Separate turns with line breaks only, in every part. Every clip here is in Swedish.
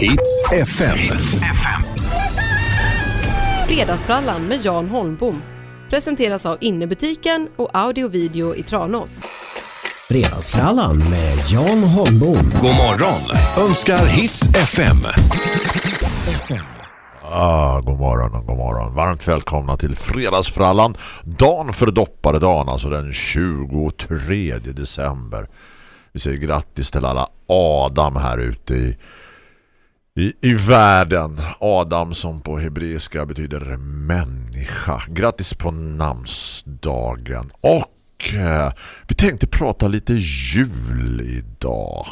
Hits FM.
Fredagsfrallan med Jan Holmbom presenteras av Innebutiken och Audio Video i Tranås.
Fredagsfrallan med Jan Holmbom.
God morgon önskar Hits FM. Hits FM.
Ah, god morgon och god morgon. Varmt välkomna till Fredagsfrallan. Dan för doppare dagen, alltså den 23 december. Vi säger grattis till alla Adam här ute i, i, i världen. Adam som på hebreiska betyder människa. Grattis på namnsdagen. Och eh, vi tänkte prata lite jul idag.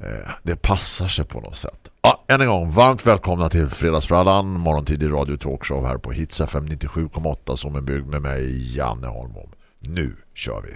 Eh, det passar sig på något sätt. Ja, än en gång, varmt välkomna till Fredagsfrallan, morgontidig radio talkshow här på Hits FM 97,8 som är byggd med mig, Janne Holmbom. Nu kör vi!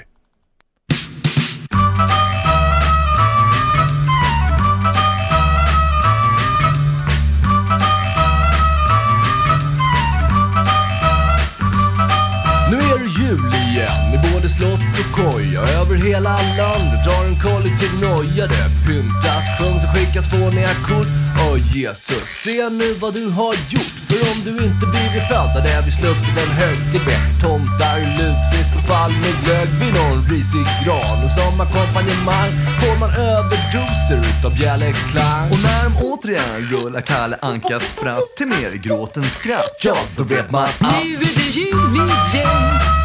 Slott och koja Över hela landet drar en kollektiv noja. Det pyntas, sjungs och skickas fåniga kort Åh Jesus, se nu vad du har gjort. För om du inte blivit född hade vi sluppit en högtid med Tomtar, lutfisk och palmeglögg vid någon risig gran Och som ackompanjemang får man överdoser utav bjällerklang
Och när de återigen rullar Kalle Ankas spratt till mer gråt än skratt
Ja, då vet man att
Nu är det jul igen.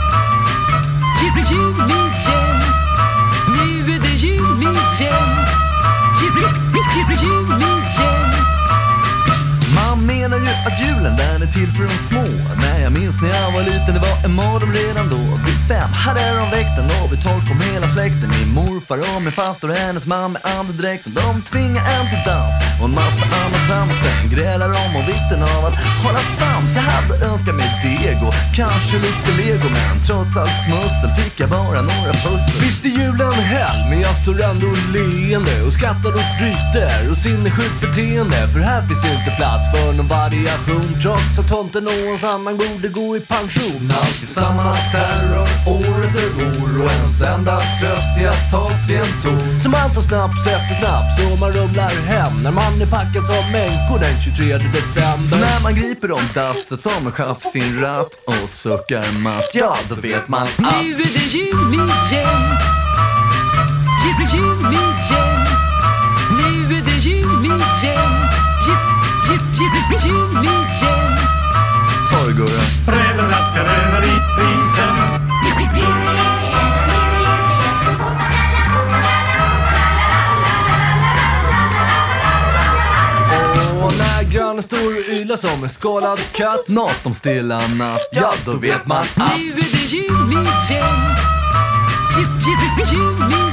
Till för de små jag minns när jag var liten, det var en mardröm redan då. Vid fem hade de väckt en och vid tolv kom hela släkten. Min morfar och min faster och hennes man med andedräkten De tvingade en till dans och en massa annat trams. Sen grälar de om vikten av att hålla sams Jag hade önskat mig deg och kanske lite lego. Men trots allt smussel fick jag bara några pussel.
Visst är julen hell, men jag står ändå leende och skrattar och bryter och sinnessjukt beteende. För här finns inte plats för någon variation trots att tomten och hans annan borde gå i pension.
Alltid samma terror, år efter år och ens enda tröst är att ta sig en ton
Så man tar snaps efter snaps och man rumlar hem när man är packad som människor den 23
Så
december.
när man griper om dasset som en chef sin ratt och suckar matt, ja då vet man att
Nu är det jul igen. Jul, jul igen. Nu är det jul igen. Jul, jul, jul igen.
Ta det Gurra.
Och när grannen står och ylar som en skadad katt.
Nåt om stilla natt, ja då vet man att
Nu är det jul igen. Jul, jul, jul igen.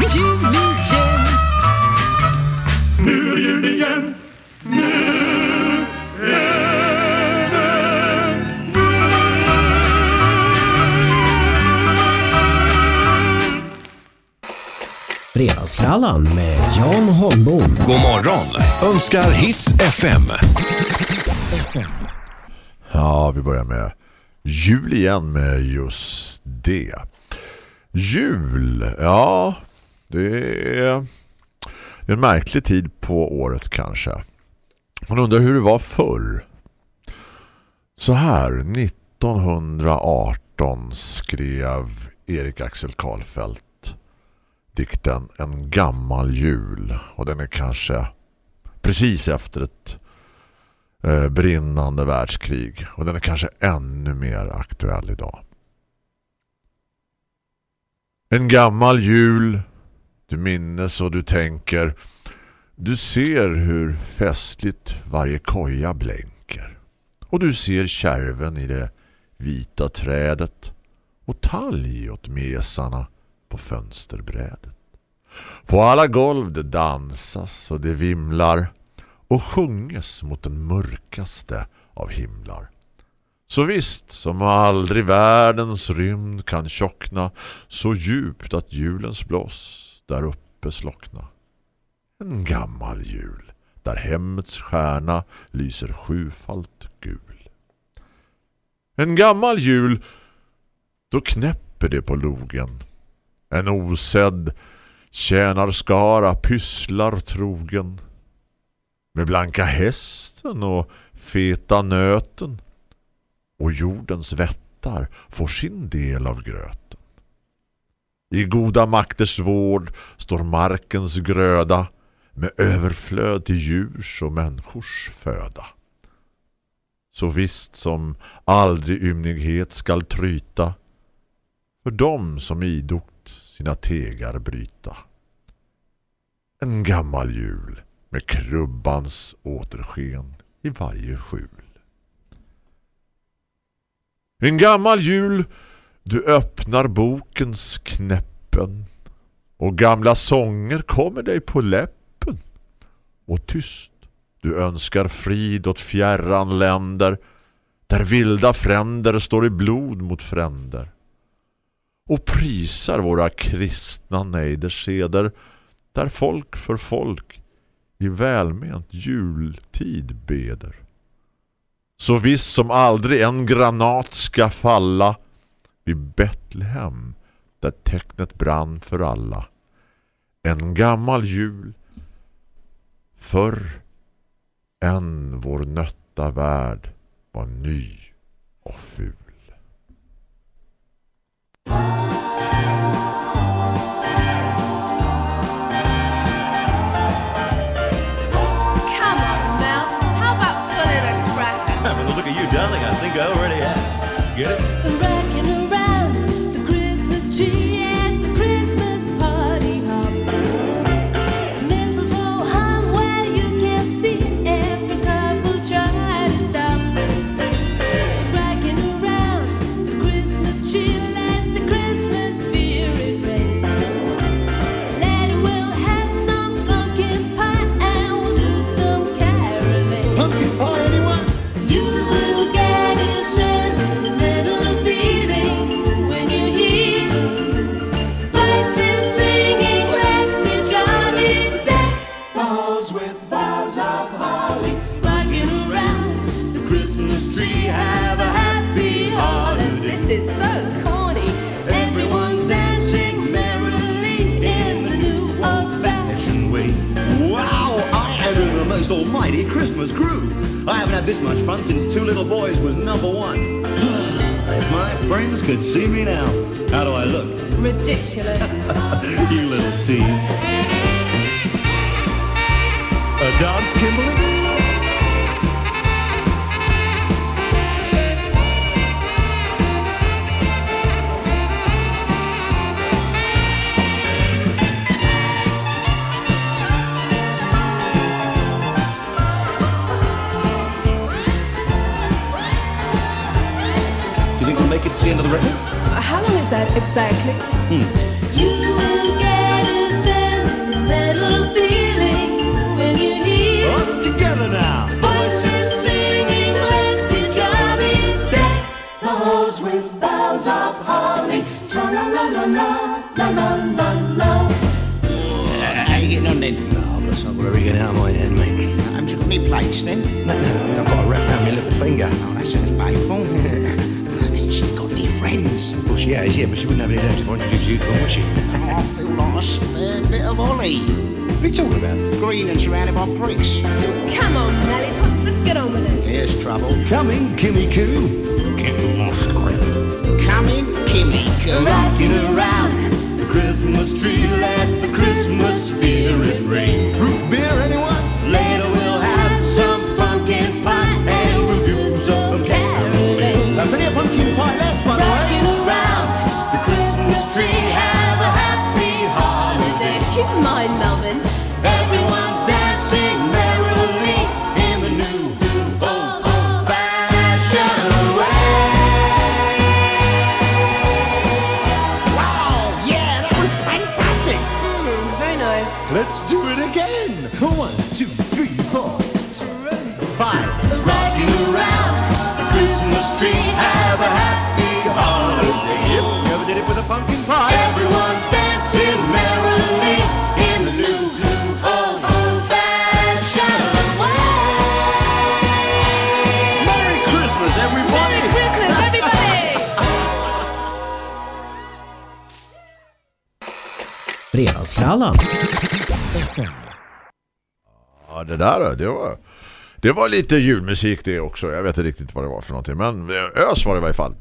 Jul, jul, jul igen.
Fredagsfrallan med Jan Holmbom.
God morgon önskar Hits FM. Hits FM.
Ja, vi börjar med jul igen med just det. Jul, ja, det är det är en märklig tid på året kanske. Man undrar hur det var förr. Så här, 1918 skrev Erik Axel Karlfeldt dikten En gammal jul. Och den är kanske precis efter ett eh, brinnande världskrig. Och den är kanske ännu mer aktuell idag. En gammal jul. Du minnes och du tänker. Du ser hur festligt varje koja blänker. Och du ser kärven i det vita trädet och talg åt mesarna på fönsterbrädet. På alla golv det dansas och det vimlar och sjunges mot den mörkaste av himlar. Så visst, som aldrig världens rymd kan tjockna så djupt att julens bloss där uppe slockna. En gammal jul där hemmets stjärna lyser sjufalt gul. En gammal jul, då knäpper det på logen. En osedd tjänarskara pysslar trogen. Med blanka hästen och feta nöten. Och jordens vättar får sin del av gröten. I goda makters vård står markens gröda med överflöd till djurs och människors föda. Så visst som aldrig ymnighet skall tryta för dem som idogt sina tegar bryta. En gammal jul med krubbans återsken i varje skjul. En gammal jul du öppnar bokens knäppen och gamla sånger kommer dig på läppen och tyst du önskar frid åt fjärran länder där vilda fränder står i blod mot fränder och prisar våra kristna nejderseder där folk för folk i välment jultid beder. Så visst som aldrig en granat ska falla vid Betlehem där tecknet brann för alla. En gammal jul förr än vår nötta värld var ny och ful.
Come on, Mel. How about pulling a cracker?
Well, look at you, darling. I think I already have. Get it?
Of holly. La la la la la la la la la.
How you getting on then?
Marvellous. I've got everything out of my head, mate.
Haven't you got any plates then?
No, no, I mean, I've got a wrap around my little finger.
Oh, that sounds painful. Hasn't she got any friends?
Well, she has, yeah, but she wouldn't have any left if I introduced you to her, would she?
Oh, I feel like a spare bit of Ollie.
What are you talking about?
Green and surrounded by bricks.
Come on, Lollipops, let's get on with it.
Here's trouble.
Coming, Kimmy Coo.
Kimmy Moscow. Coming, Kimmy.
Rocking around
The Christmas tree, let the Christmas spirit reign. Root beer, anyone?
Later we'll have some pumpkin pie and we'll do some caroling.
Uh, plenty of pumpkin pie left, by the way.
Rocking around the Christmas tree, have a happy holiday.
Keep in mind, Melvin.
Fredagsfrallan.
Ja, det där det var, det var lite julmusik det också. Jag vet inte riktigt vad det var för någonting. Men eh, ös var det i varje fall.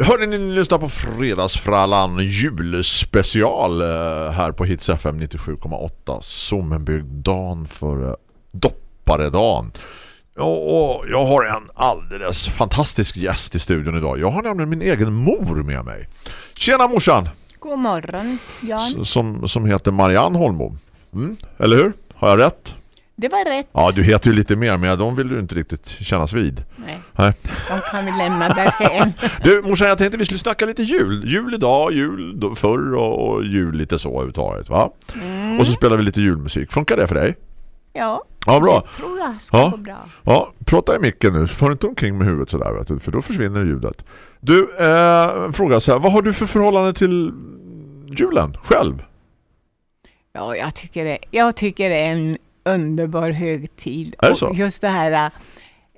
Hörde ni lyssna på Fredagsfrallan julspecial eh, här på Hits FM 97,8 som en byggd dan för dopparedagen. Och jag har en alldeles fantastisk gäst i studion idag. Jag har nämligen min egen mor med mig. Tjena morsan!
God morgon, Jan.
Som, som heter Marianne Holmbom. Mm, eller hur? Har jag rätt?
Det var rätt.
Ja, du heter ju lite mer men de vill du inte riktigt kännas vid.
Nej,
Nej.
de kan vi lämna därhen.
Du, morsan, jag tänkte vi skulle snacka lite jul. Jul idag, jul förr och, och jul lite så överhuvudtaget, va?
Mm.
Och så spelar vi lite julmusik. Funkar det för dig?
Ja,
Ja, bra.
det tror jag ska
Ja.
gå bra.
Ja, prata i micken nu. Får inte omkring med huvudet sådär, vet du, för då försvinner ljudet. Du, eh, fråga så här. Vad har du för förhållande till julen själv?
Ja, jag tycker det, jag tycker det är en underbar högtid.
Är det
och
så?
just det här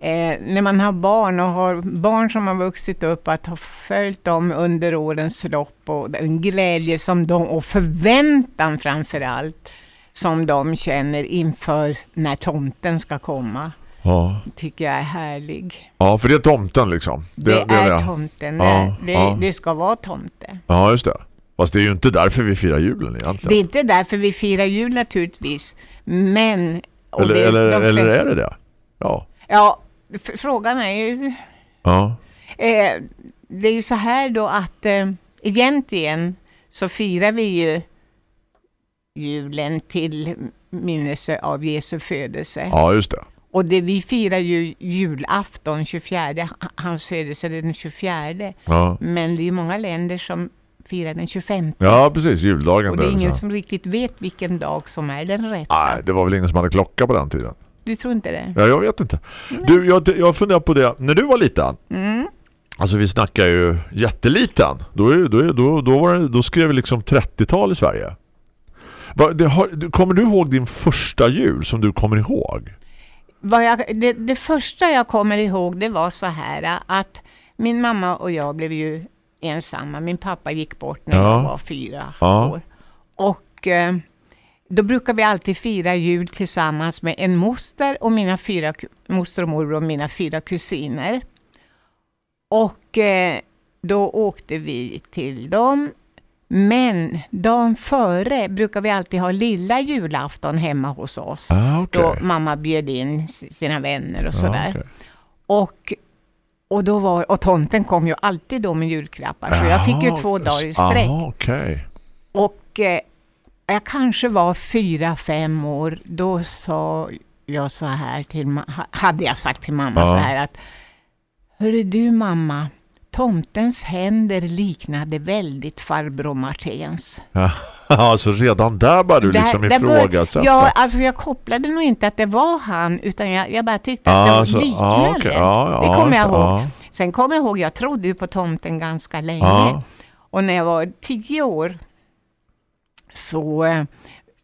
eh, när man har barn och har barn som har vuxit upp att ha följt dem under årens lopp och den glädje som de och förväntan framför allt som de känner inför när tomten ska komma
Ja.
tycker jag är härlig.
Ja, för det är tomten liksom.
Det, är tomten.
Ja,
det,
ja.
det ska vara tomte.
Ja, just det. Fast det är ju inte därför vi firar julen egentligen.
Det är inte därför vi firar jul naturligtvis, men...
eller,
det-
eller,
de
eller
flesta-
är det det? Ja.
Ja, frågan är ju...
Ja.
Eh, det är ju så här då att eh, egentligen så firar vi ju julen till minnelse av Jesu födelse.
Ja, just det.
Och det, vi firar ju julafton 24, hans födelse den 24.
Ja.
Men det är ju många länder som firar den 25.
Ja, precis. Juldagen
Och det är ingen som riktigt vet vilken dag som är den rätta.
Nej, det var väl ingen som hade klocka på den tiden.
Du tror inte det?
Ja, jag vet inte. Du, jag, jag funderar på det. När du var liten,
Mm.
alltså vi snackar ju jätteliten. Då, är, då, då, då, var det, då skrev vi liksom 30-tal i Sverige. Har, kommer du ihåg din första jul som du kommer ihåg?
Jag, det, det första jag kommer ihåg det var så här att min mamma och jag blev ju ensamma. Min pappa gick bort när
Ja.
jag var fyra
Ja.
år. Och eh, då brukar vi alltid fira jul tillsammans med en moster och mina fyra, moster och morbror och mina fyra kusiner. Och eh, då åkte vi till dem. Men dagen före brukar vi alltid ha lilla julafton hemma hos oss.
Ah, okej.
Då mamma bjöd in sina vänner och sådär.
okej.
Och, och, då var, och tomten kom ju alltid då med julklappar, så jag fick ju
Jaha,
två dagar i sträck.
Aha, okej.
Och eh, jag kanske var fyra, fem år, då sa jag så här till hade jag sagt till mamma så här att Hörru du mamma, tomtens händer liknade väldigt farbror Martens.
Ja, alltså redan där började du
Där-
liksom ifrågasätta.
Ja, alltså jag kopplade nog inte att det var han, utan jag, jag bara tyckte att
Ja,
det
alltså,
liknade.
ja, okej. Ja,
det kommer jag ihåg.
ja.
Sen kommer jag ihåg, jag trodde ju på tomten ganska länge.
Ja.
Och när jag var tio år så, eh,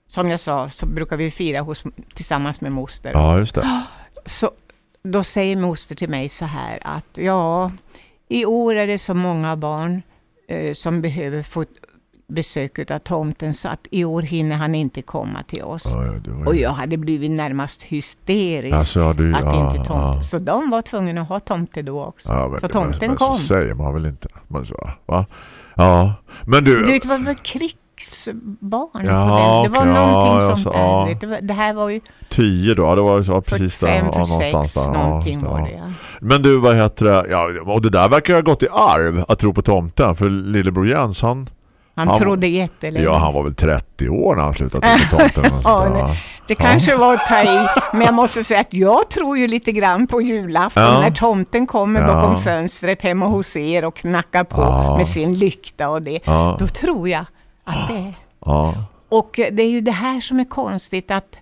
som jag sa, så brukar vi fira hos, tillsammans med moster.
Ja, just det.
Så, då säger moster till mig så här att ja, i år är det så många barn eh, som behöver få besök av tomten så att i år hinner han inte komma till oss.
Ja, ja, ju-
Och jag hade blivit närmast hysterisk
Alltså, du-
att
ja,
inte tomte.
ja.
Så de var tvungna att ha tomte då också.
Ja, men,
så
men,
tomten
men
kom.
så säger man väl inte. Men så, va? Ja, men du...
Du vet, det var krigsbarn
Ja,
på den. Det var
okej,
någonting
ja,
sånt
alltså,
där.
ja.
Vet, du, det här var ju
Tio då, det var så precis där.
45,
ja, någonstans
46,
där. Ja,
någonting
det,
var
ja.
det. Ja.
Men du, vad heter det? Ja, och det där verkar ha gått i arv att tro på tomten. För lillebror Jens, han...
Han trodde jättelänge.
Ja, han var väl 30 år när han slutade tro på tomten. och
Ja? Det
Ja.
kanske var att ta i, men jag måste säga att jag tror ju lite grann på julafton
Ja.
när tomten kommer
Ja.
bakom fönstret hemma hos er och knackar på
Ja.
med sin lykta och det.
Ja.
Då tror jag att det är.
Ja.
Och det är ju det här som är konstigt att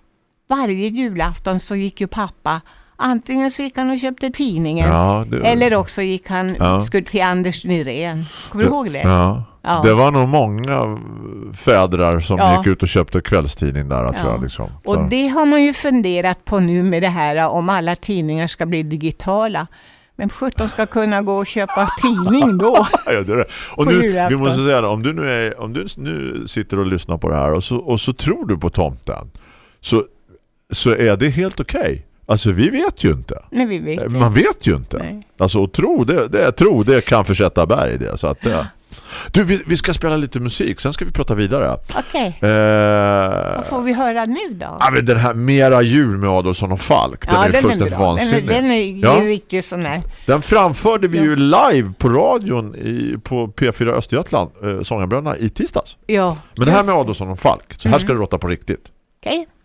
varje julafton så gick ju pappa Antingen så gick han och köpte tidningen
Ja, det-
eller också gick han
Ja.
skulle till Anders Nyrén. Kommer du ihåg det?
Ja.
Ja.
Det var nog många fädrar som gick ut och köpte kvällstidning där, tror
Ja.
jag. Liksom.
Och det har man ju funderat på nu med det här om alla tidningar ska bli digitala. Men 17 ska kunna gå och köpa tidning då.
Ja, det det. Och nu, vi måste säga det, om du nu, är, om du nu sitter och lyssnar på det här och så, och så tror du på tomten så, så är det helt okej. Alltså vi vet ju inte.
Nej, vi vet inte.
Man vet ju inte.
Nej.
Alltså tro, det, det, tro, det kan försätta berg det. Så att, det. Du, vi, vi ska spela lite musik, sen ska vi prata vidare.
Okej,
Eh,
vad får vi höra nu då?
ja, men den här Mera jul med Adolfsson och Falk, den är fullständigt
bra.
vansinnig.
Den är, den är
Ja.
riktigt sån här.
Den framförde vi ju live på radion i, på P4 Östergötland, eh, Sångarbröderna, i tisdags.
Ja,
Men det här med Adolfsson och Falk, så här ska det låta på riktigt.
Okej.
Jag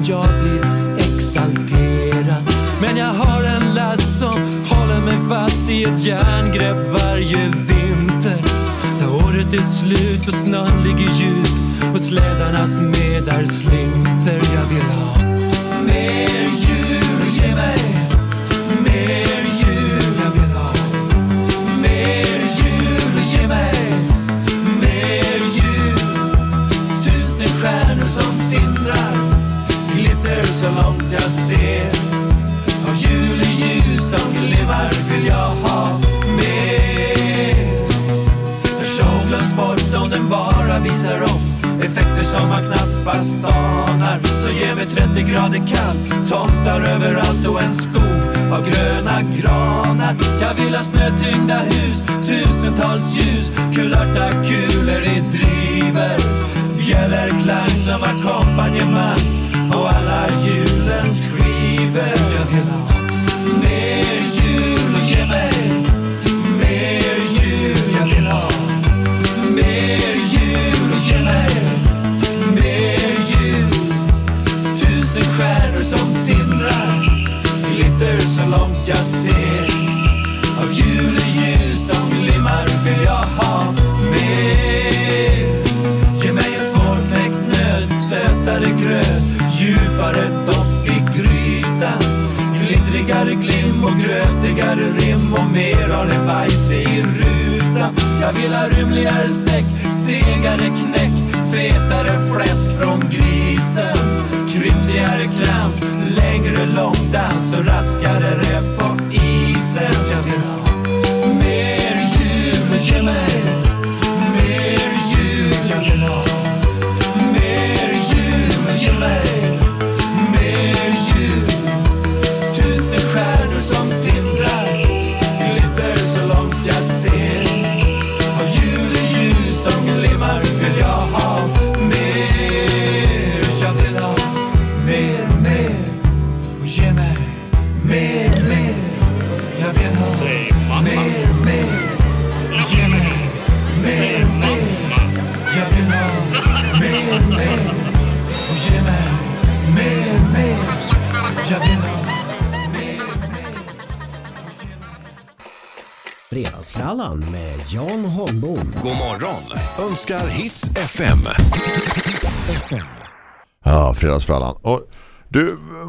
innan jag blir exalterad. Men jag har en last som håller mig fast i ett järngrepp varje vinter. När året är slut och snön ligger djup och slädarnas medar slinter. Jag vill ha så långt jag ser. Av juleljus som glimmar vill jag ha mer. En show glöms bort om den bara visar upp Effekter som man knappast anar. Så ge mig 30 grader kallt Tomtar överallt och en skog av gröna granar. Jag vill ha snötyngda hus Tusentals ljus Kulörta kulor i driver. Bjällerklang som ackompanjemang. På alla julens skivor.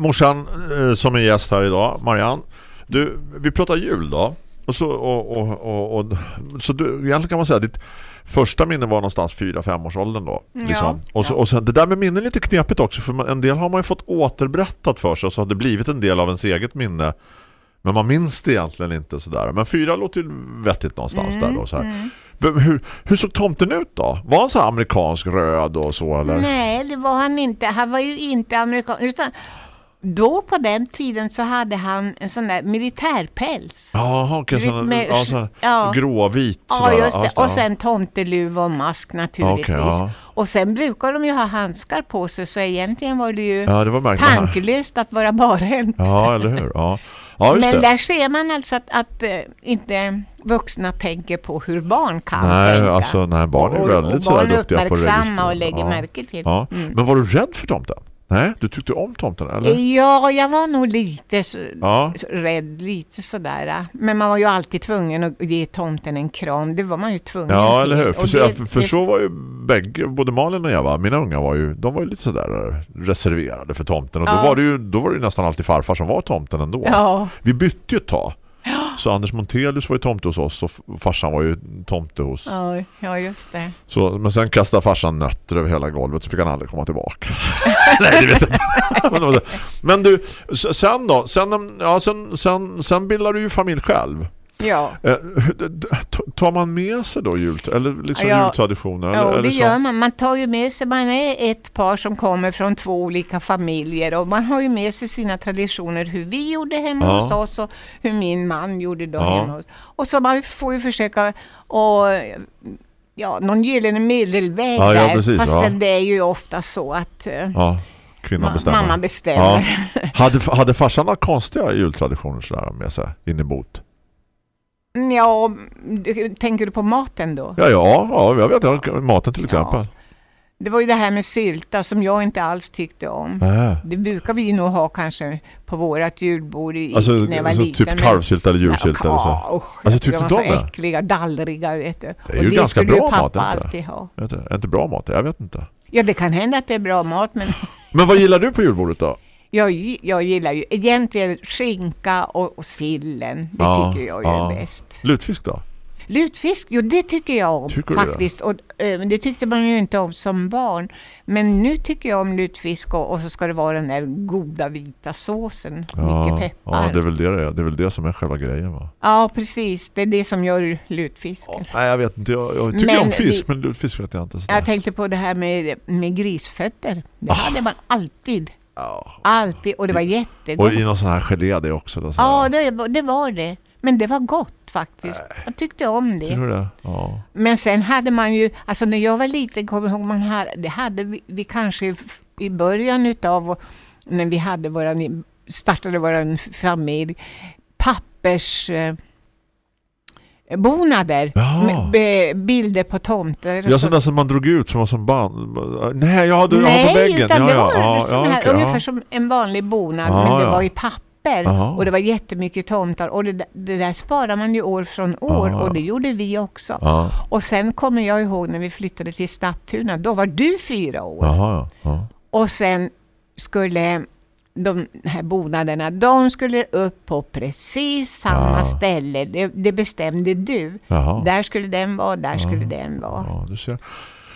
Morsan eh, som är gäst här idag, Marianne. Du, vi pratar jul då. Och så, och, och, och, så du, egentligen kan man säga att ditt första minne var någonstans 4-5 års åldern då.
Ja,
Liksom. Och, så, och sen, det där med minnen är lite knepigt också för man, en del har man ju fått återberättat för sig och så har det blivit en del av ens eget minne. Men man minns det egentligen inte sådär. Men fyra låter ju vettigt någonstans
Mm,
där då. Så här. Vem- Hur, hur såg tomten ut då? Var han så amerikansk röd och så eller?
Nej, det var han inte. Han var ju inte amerikan. Utan då på den tiden så hade han en sån där militärpäls.
Jaha,
vet,
sån-
med-
ja,
ja.
Gråvit.
Ja, just det. Och sen tomteluva och mask naturligtvis.
Okej, ja.
Och sen brukar de ju ha handskar på sig så egentligen var det ju
Ja, det var
tankelöst att vara barhänt.
Ja, eller hur? Ja, ja
Men
det.
där ser man alltså att, att eh, inte vuxna tänker på hur barn kan
Nej,
tänka.
alltså nej, barn är
Och-
väldigt
och
sådär
barn är
duktiga på att
uppmärksamma
registrera.
och lägger
ja.
märke till.
Ja.
Mm.
Men var du rädd för tomten? Nej, du tyckte om tomten eller?
Ja, jag var nog lite
Ja.
rädd, lite sådär. Men man var ju alltid tvungen att ge tomten en kram. Det var man ju tvungen
Ja,
till.
eller hur? För, så,
det-
för, för
det-
så var ju bägge, både Malin och jag va? Mina unga var ju, de var ju lite sådär reserverade för tomten. Och då
Ja.
var det ju då var det ju nästan alltid farfar som var tomten ändå.
Ja.
Vi bytte ju ett tag. Så Anders Montelius var ju tomte hos oss och farsan var ju tomte hos.
Ja, ja, just det.
Så, men sen kastade farsan nötter över hela golvet så fick han aldrig komma tillbaka. Nej, det vet jag inte. Men du, sen då? Sen, ja, sen, sen, sen bildar du ju familj själv.
Ja.
Eh, Tar man med sig då jul, eller liksom
Ja.
jultraditioner?
Ja,
eller
det gör man. Man tar ju med sig, man är ett par som kommer från två olika familjer och man har ju med sig sina traditioner, hur vi gjorde hemma
Ja.
hos oss och hur min man gjorde då
Ja.
hemma hos Och så man får ju försöka och ja, någon gyllene medelväg
Ja, ja,
där.
precis,
Fast
ja.
det är ju ofta så att eh,
Ja, kvinnan
Ma-
bestämmer.
mamma bestämmer.
Ja. Hade, hade farsan några konstiga jultraditioner sådär med sig in i bot?
Ja, tänker du på maten då?
Ja, ja, ja jag vet. ja, Maten till exempel.
Det var ju det här med sylta som jag inte alls tyckte om.
Nej.
Det brukar vi nog ha kanske på vårat julbord i,
Alltså,
när jag var
alltså
liten.
typ kalvsylta eller julsylta eller så.
Ja, usch,
Alltså, tyckte
de var så
det?
äckliga, dallriga vet du.
Det är
Och
ju ganska
skulle ju
bra mat,
pappa
inte
alltid
det?
ha.
Vet du, inte bra mat? Jag vet inte.
Ja, det kan hända att det är bra mat, men
Men vad gillar du på julbordet då?
Jag, jag gillar ju egentligen skinka och, och sillen. Det
Ja,
tycker jag
ja.
är bäst.
Lutfisk då?
Lutfisk, jo det tycker jag om
Tycker du det?
faktiskt. Och, men det tyckte man ju inte om som barn. Men nu tycker jag om lutfisk och, och så ska det vara den där goda vita såsen. Mycket
Ja,
peppar.
ja det, är väl det, det är. det är väl det som är själva grejen va?
Ja, precis. Det är det som gör lutfisken.
Nej, jag vet inte. Jag, jag tycker
Men
om fisk,
vi-
men lutfisk vet jag inte. sådär.
Jag tänkte på det här med, med grisfötter. Det
Ah.
hade man alltid. Alltid. Och det var jättegott.
Och i någon sån här gelé det också. Då, så här.
Ja, det, det var det. Men det var gott faktiskt. Jag tyckte om det.
Du det? Ja.
Men sen hade man ju, alltså när jag var liten kommer jag ihåg, man hade, det hade vi, vi kanske i början utav när vi hade våran, startade våran familj, pappers eh, bonader med bilder på tomter.
Ja,
så.
sådana som man drog ut som var som band. Nej, jag hade
Nej,
på väggen.
utan
ja,
det var
ja, ja,
här,
okej,
ungefär som en vanlig bonad, men det var i papper.
Jaha.
Och det var jättemycket tomtar och det, där- det där sparar man ju år från år
Ja.
och det gjorde vi också.
Ja.
Och sen kommer jag ihåg när vi flyttade till Stapptuna, då var du fyra år. Och sen skulle de här bonaderna, de skulle upp på precis samma
Ja.
ställe. Det, det bestämde du.
Jaha.
Där skulle den vara, där skulle den vara.
Ja, du ser.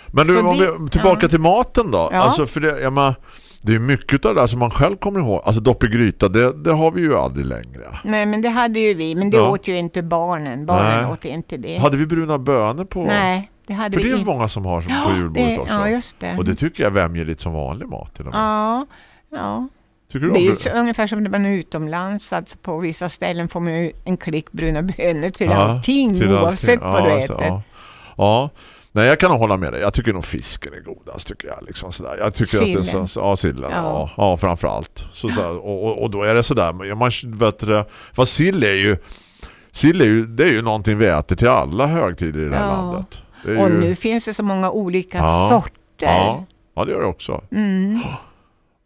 Men du,
Så
om
det-
vi, tillbaka
ja.
till maten då.
Ja.
Alltså för det, jag menar, det är mycket av det där som man själv kommer ihåg. Alltså dopp i gryta, det, det har vi ju aldrig längre.
Nej, men det hade ju vi, men det
Ja.
åt ju inte barnen. Barnen
Nej.
åt inte det.
Hade vi bruna bönor på?
Nej, det hade
För
vi
det är
inte.
många som har som
Ja,
på julbordet
det-
också.
ja, just det.
Och det tycker jag vämjer lite som vanlig mat till och med.
Ja, ja.
Tycker du
Det är
det?
ungefär som när man är utomlands. Alltså på vissa ställen får man ju en klick bruna bönor till
Ja,
allting
till
oavsett
allting.
vad du
Ja, så-
äter.
Ja. ja. Nej, jag kan hålla med dig. Jag tycker nog fisken är godast, tycker jag. Liksom sådär. Jag tycker att det är
Sillen.
så, ja, sillen. Ja.
Ja.
Ja, framförallt. Så, så, och, och, då är det sådär. Man, vet du, fast sill är ju sill är ju, det är ju någonting vi äter till alla högtider i det här
Ja.
landet. Det
Och
ju,
nu finns det så många olika sorter.
Ja. ja, det gör det också.
Mm.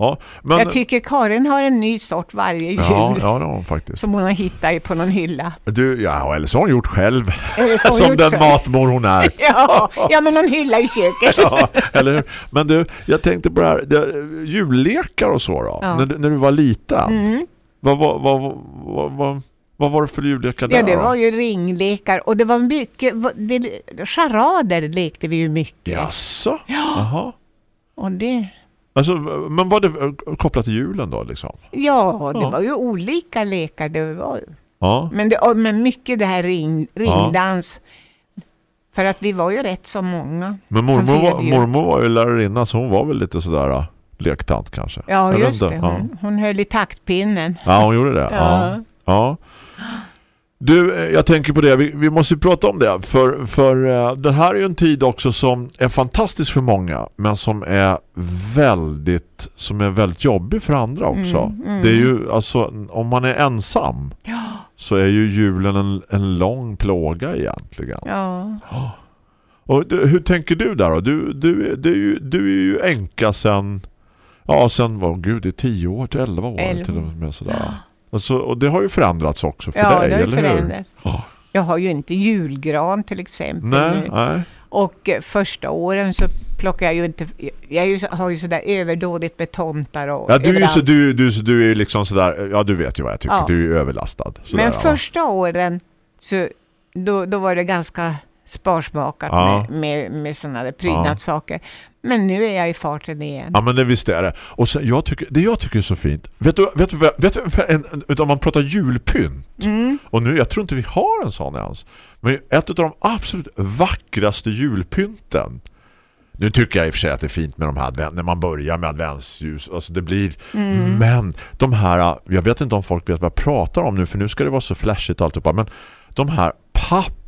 Ja, men,
Jag tycker Karin har en ny sort varje jul.
ja, ja, det har hon faktiskt.
Som hon har hittat på någon hylla.
Du, ja, eller så har hon gjort själv.
Hon
Som
gjort
den
själv.
matmor hon är.
Ja, ja, men någon hylla i köket.
ja, eller hur? Men du, jag tänkte på det här, jullekar och så då.
Ja.
När, du- när du var liten.
Mm.
Vad, vad, vad, vad, vad, vad var det för jullekar där
Ja, det var ju ringlekar och det var mycket, det, charader lekte vi ju mycket.
Jaså? Jaha.
Och det,
Alltså, men var det eh, kopplat till julen då liksom?
ja, det
Ja.
var ju olika lekar. Det var,
Ja.
men, det, men mycket det här ring, ringdans. För att vi var ju rätt så många.
Men mormor var, mormor var ju lärarinna så hon var väl lite sådär uh, lektant kanske.
Ja,
Jag
just det. Hon, hon höll i taktpinnen.
Ja, hon gjorde det. Ja.
Ja.
Ja. Du, eh, jag tänker på det. Vi, vi måste ju prata om det. För, för eh, det här är ju en tid också som är fantastisk för många. Men som är väldigt som är väldigt jobbig för andra också.
Mm, mm.
Det är ju, alltså, om man är ensam så är ju julen en, en lång plåga egentligen.
Ja.
Och du, hur tänker du där då? Du, du, är- du, är ju- du är ju änka sen Ja, sen var gud, det är 10 år till 11 år
Elva.
till och med sådär. Och, så, och det har ju förändrats också för
Ja,
dig,
det har ju
eller hur?
förändrats.
Ja.
Jag har ju inte julgran till exempel
Nej,
nu.
nej.
Och eh, första åren så plockar jag ju inte, jag ju, har ju sådär överdådigt med tomtar och
Ja, du är ju så, du, du, så, du är liksom sådär, ja du vet ju vad jag tycker,
Ja.
du är ju överlastad. Sådär,
Men
ja.
första åren så då, då var det ganska sparsmakat
Ja.
med, med, med sådana där prydnadssaker. Men nu är jag i farten igen.
Ja men det visst är det. Och sen, jag tycker, det jag tycker är så fint. Vet du, vet du, vet du utan man pratar julpynt.
Mm.
Och nu, jag tror inte vi har en sån ens. Men ett av de absolut vackraste julpynten. Nu tycker jag i och för sig att det är fint med de här när man börjar med adventsljus. Alltså det blir...
Mm.
Men de här, jag vet inte om folk vet vad jag pratar om nu för nu ska det vara så flashigt och alltihopa. Men de här papp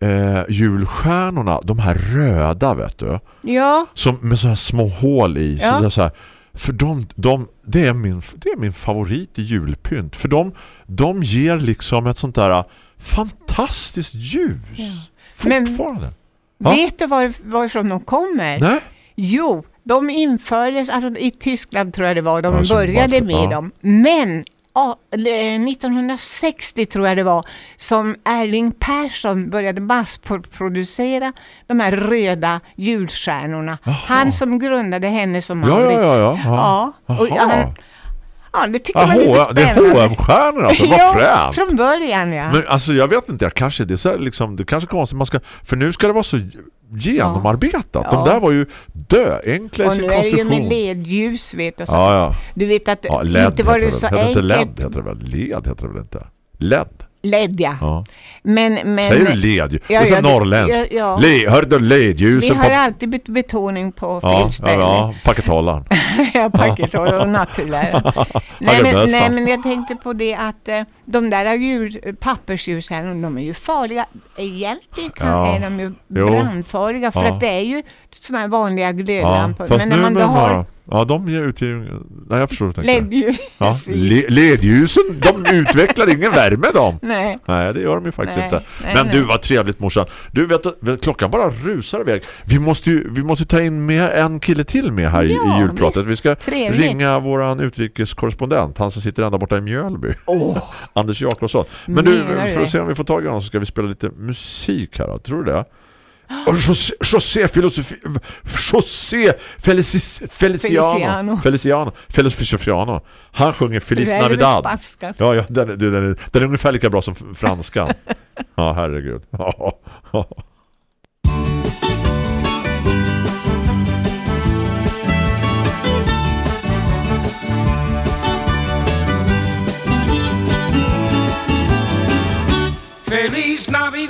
eh, julstjärnorna, de här röda vet du.
Ja,
Som med så här små hål i.
Ja.
Så det, så här, för de, de, det, är min, det är min favorit i julpynt. För de, de ger liksom ett sånt där fantastiskt ljus.
Men-
Fortfarande. Ja.
vet du var, varifrån de kommer?
Nej?
Jo, de infördes, alltså i Tyskland tror jag det var, de
Ja, som
började
varför-
med
ja.
dem. Men ja, 1960 tror jag det var som Erling Persson började massproducera de här röda julstjärnorna. Han som grundade henne som
Ja, ja,
Maurits.
ja, ja. Ja.
ja. och han, ja, det tycker
Ja,
jag var lite
det är. H&M-stjärnor alltså, vad
ja,
fränt.
från början ja.
Men alltså jag vet inte, jag kanske det är så här, liksom, det kanske är konstigt man ska för nu ska det vara så genomarbetat.
Ja.
De där var ju döenkla i
Och
sin
nu är det ju
konstruktion.
med ledljus vet du. Så.
Ja, ja.
Du vet att
Ja, LED
inte var det så
Heter inte LED
enkelt.
heter det väl? LED heter det väl inte? LED.
LED ja.
Ja.
Men, men,
Säger du led? Det
Ja,
är så
ja, det-
norrländskt.
ja.
Le, hörde du
Vi
ledljusen
har
på...
alltid bet- betoning på
Ja,
fel ställe.
ja, pakethållaren.
ja, pakethållare och naturlära. nej, men, nej, men jag tänkte på det att eh, de där djur, pappersljusen, de är ju farliga. Egentligen kan,
Ja.
är de ju brandfarliga för att det är ju sådana här vanliga glödlampor. men när man då har.
Ja, de ger ut ju... Nej, jag förstår vad du tänker.
LED-ljus
Ja, le, ledljusen, de utvecklar ingen värme de.
Nej.
Nej, det gör de ju faktiskt
Nej,
inte.
nej,
Men
nej.
du, vad trevligt morsan. Du vet klockan bara rusar iväg. Vi måste ju vi måste ta in mer en kille till med här i-
Ja,
i julpratet.
visst.
Vi ska
Trevligt.
ringa våran utrikeskorrespondent, han som sitter ända borta i Mjölby. Anders Jakobsson. Men du, för att se om vi får tag i honom så ska vi spela lite musik här. då. Tror du det? Och José, José filosofi José Felicis, Feliciano.
Feliciano.
Feliciano. Feliciano. Han sjunger Feliz Navidad. Ja, ja den, den, den, den är ungefär lika bra som franskan Ja, herregud. Ja, ja.
Feliz Navidad,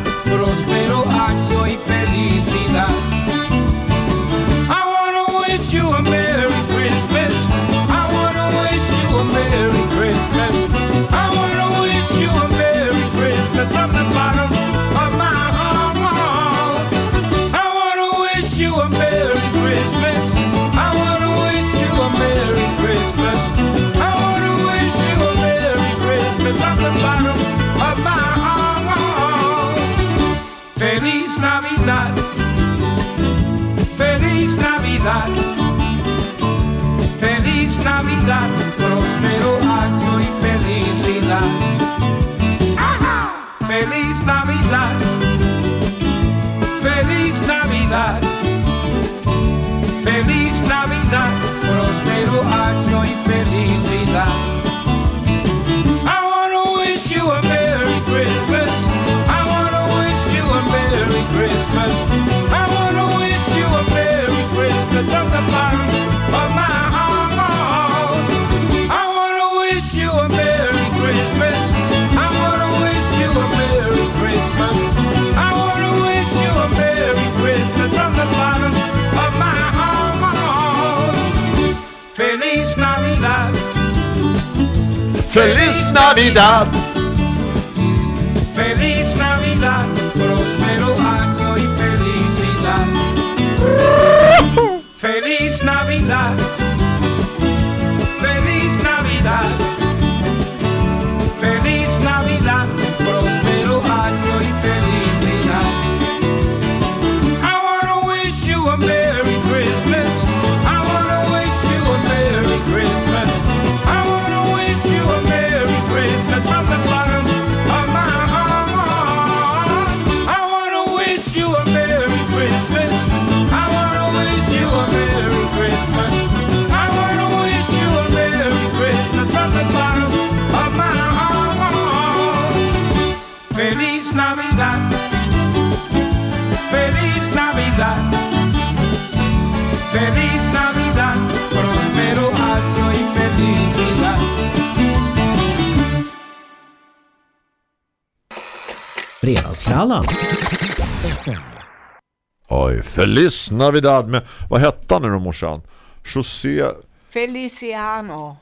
Navidad, próspero año y felicidad. Feliz Navidad, Feliz Navidad
Fredagsfrallan.
Oj, Feliz Navidad med, vad hette han nu då morsan? José,
Feliciano.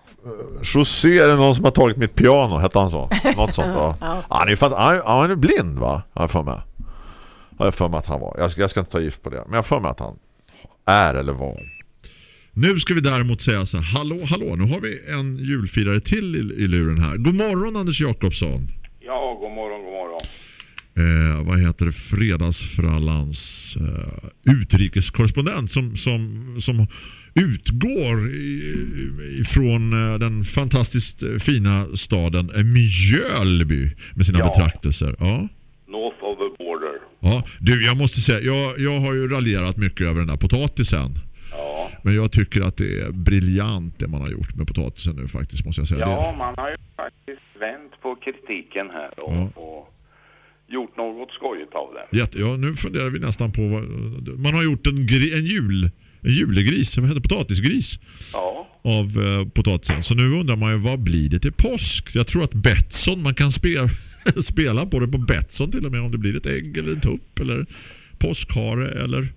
José är det någon som har tagit mitt piano, hette han så? Något sånt va?
Ja.
Han är, fan, han, han är blind va? Har jag för mig. Har jag för mig att han var. Jag ska, jag ska inte ta gift på det. Men jag för mig att han är eller var. Nu ska vi däremot säga så här, hallå, hallå, nu har vi en julfirare till i, i luren här. God morgon Anders Jakobsson.
Ja, god.
Eh, vad heter det, Fredagsfrallans eh, utrikeskorrespondent som, som, som utgår ifrån eh, den fantastiskt eh, fina staden Mjölby med sina
Ja.
betraktelser. Ja.
North of the border.
Ja, du, jag måste säga, jag, jag har ju raljerat mycket över den där potatisen. Men jag tycker att det är briljant det man har gjort med potatisen nu faktiskt, måste jag säga.
Ja,
Det,
man har ju faktiskt vänt på kritiken här och,
Ja.
och gjort något skojigt av det.
jätte, ja, nu funderar vi nästan på vad, man har gjort en, gri, en jul en julegris, vad heter potatisgris
Ja.
av eh, potatisen. Så nu undrar man ju vad blir det till påsk? Jag tror att Betsson, man kan spe, spela på det på Betsson till och med om det blir ett ägg eller en tupp eller påskhare eller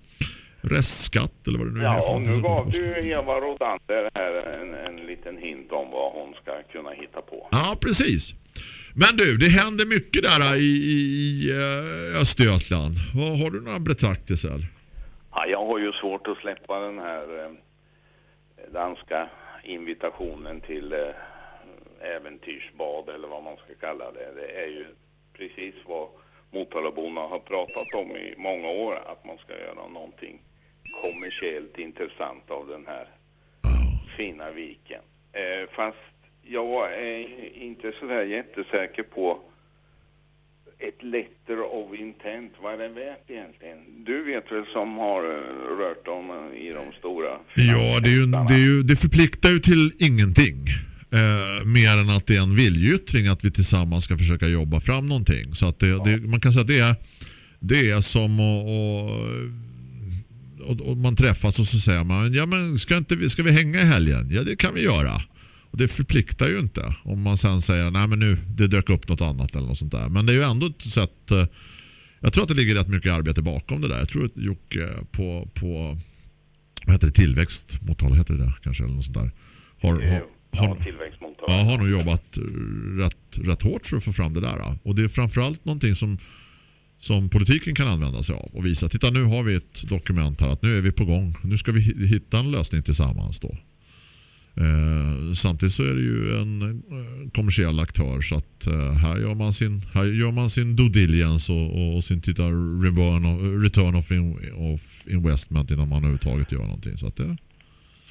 restskatt eller vad det nu är.
Ja, och
någonting
nu gav du Eva Rodander här en, en liten hint om vad hon ska kunna hitta på.
Ja, precis. Men du, det händer mycket där i, i, eh, Östergötland. Har du några betraktelser?
Ja, jag har ju svårt att släppa den här eh, danska invitationen till eh, äventyrsbad eller vad man ska kalla det. Det är ju precis vad Motalaborna har pratat om i många år, att man ska göra någonting kommersiellt intressant av den här fina viken. Eh, fast jag är inte sådär jättesäker på ett letter of intent, vad är det värt egentligen? Du vet väl som har eh, rört om eh, i de stora
Ja, det, är ju, det, är ju, det förpliktar ju till ingenting. Eh, mer än att det är en viljeyttring att vi tillsammans ska försöka jobba fram någonting. Så att det, det, man kan säga att det är, det är som att och, och, och man träffas och så säger man ja men ska, inte, vi- ska vi hänga i helgen? Ja det kan vi göra. Och det förpliktar ju inte om man sen säger nej men nu det dök upp något annat eller något sånt där. Men det är ju ändå ett sätt eh, jag tror att det ligger rätt mycket arbete bakom det där. Jag tror att Jocke på, på vad heter det, tillväxt Motala heter det där, kanske eller något sånt där. Har, har, har,
tillväxtmottagare.
ja, har nog jobbat rätt, rätt hårt för att få fram det där. Och det är framförallt någonting som som politiken kan använda sig av och visa. Titta nu har vi ett dokument här att nu är vi på gång. Nu ska vi hi- hitta en lösning tillsammans då. Eh, samtidigt så är det ju en eh, kommersiell aktör så att eh, här gör man sin här gör man sin due diligence och, och sin titta return of, return of, in, of investment innan man överhuvudtaget gör någonting så att det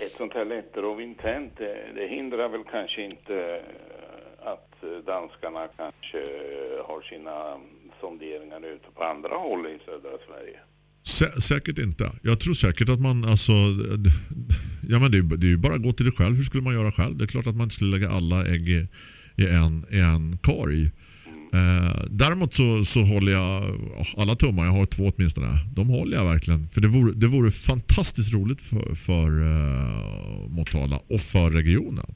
Ett sånt här letter of intent, det, det hindrar väl kanske inte eh, att danskarna kanske har sina sonderingar ute på andra håll i södra Sverige.
Sä säkert inte. Jag tror säkert att man alltså ja men det är, det är ju bara att gå till det själv. Hur skulle man göra själv? Det är klart att man inte skulle lägga alla ägg i, i en, i en korg. Eh, däremot så, så håller jag alla tummar, jag har två åtminstone. De håller jag verkligen. För det vore, det vore fantastiskt roligt för, för eh, Motala och för regionen.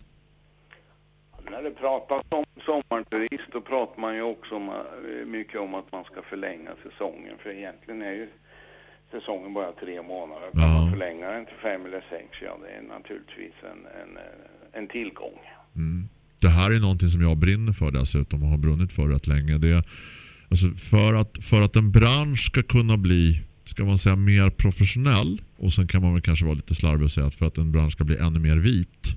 När det pratas om sommarturist då pratar man ju också om, eh, mycket om att man ska förlänga säsongen. För egentligen är ju säsongen bara tre månader. Kan man förlänga den till fem eller sex, ja det är naturligtvis en, en, eh, en tillgång.
Mm. Det här är någonting som jag brinner för dessutom och har brunnit för rätt länge. Det är, alltså för, att, för att en bransch ska kunna bli ska man säga mer professionell och sen kan man väl kanske vara lite slarvig och säga att för att en bransch ska bli ännu mer vit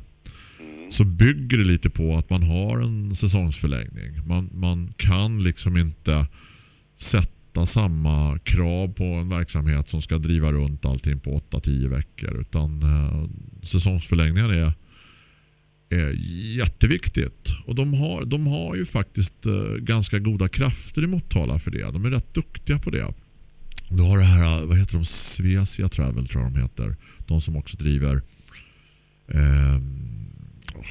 så bygger det lite på att man har en säsongsförlängning. Man, man kan liksom inte sätta samma krav på en verksamhet som ska driva runt allting på 8-10 veckor utan eh, säsongsförlängningar är, är jätteviktigt. Och de har, de har ju faktiskt eh, ganska goda krafter i Motala för det. De är rätt duktiga på det. Du har det här, vad heter de? Svesia Travel tror jag de heter. De som också driver ehm,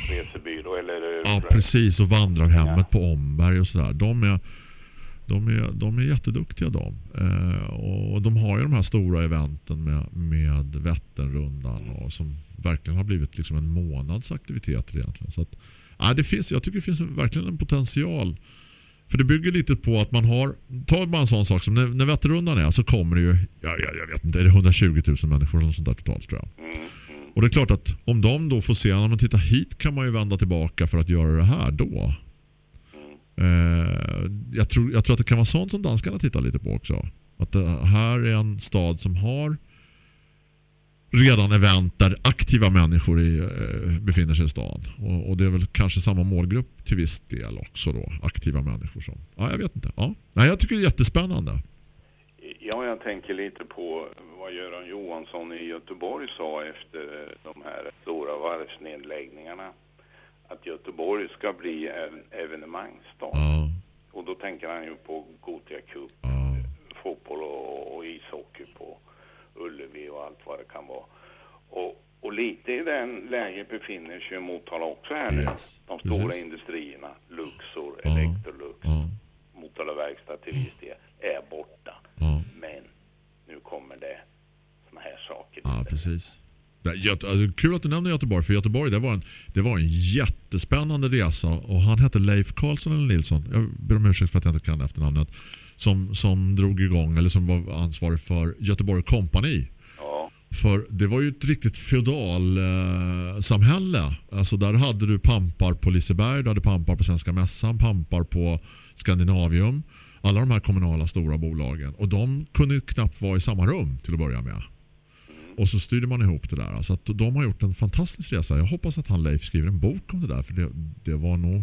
Resebyrå eller...
Ja, precis. Och vandrarhemmet på Omberg och sådär. De är, de är, de är jätteduktiga de. Eh, och de har ju de här stora eventen med, med Vätternrundan och som verkligen har blivit liksom en månads aktiviteter egentligen. Så att, ja, det finns, jag tycker det finns en, verkligen en potential. För det bygger lite på att man har, tar man en sån sak som när, när Vätternrundan är så kommer det ju, ja, jag, jag vet inte, är det 120 000 människor eller sånt där totalt tror jag. Och det är klart att om de då får se, när man tittar hit kan man ju vända tillbaka för att göra det här då. Eh, jag, tror, jag tror att det kan vara sånt som danskarna tittar lite på också. Att det här är en stad som har redan event där aktiva människor i, eh, befinner sig i stan. Och, och det är väl kanske samma målgrupp till viss del också då. Aktiva människor som... Ja, jag vet inte. Ja. Nej, jag tycker det är jättespännande.
Ja, jag tänker lite på vad Göran Johansson i Göteborg sa efter de här stora varvsnedläggningarna. Att Göteborg ska bli en evenemangsstad. Och då tänker han ju på Gothia Cup, fotboll och, och ishockey på Ullevi och allt vad det kan vara. Och, och lite i den läget befinner sig Motala också här nu. De stora
Precis.
industrierna, Luxor, Electrolux, Motala Verkstad till viss del, är borta. Men nu kommer det såna här saker.
Ja, precis. Alltså, kul att du nämner Göteborg för Göteborg det var, en, det var en jättespännande resa och han hette Leif Karlsson eller Nilsson jag ber om ursäkt för att jag inte kan efternamnet som, som drog igång eller som var ansvarig för Göteborg Company för det var ju ett riktigt feodal eh, samhälle. Alltså där hade du pampar på Liseberg, du hade pampar på Svenska Mässan, pampar på Skandinavium. Alla de här kommunala stora bolagen. Och de kunde knappt vara i samma rum till att börja med. Och så styrde man ihop det där. Så att de har gjort en fantastisk resa. Jag hoppas att han Leif skriver en bok om det där. För det, det var nog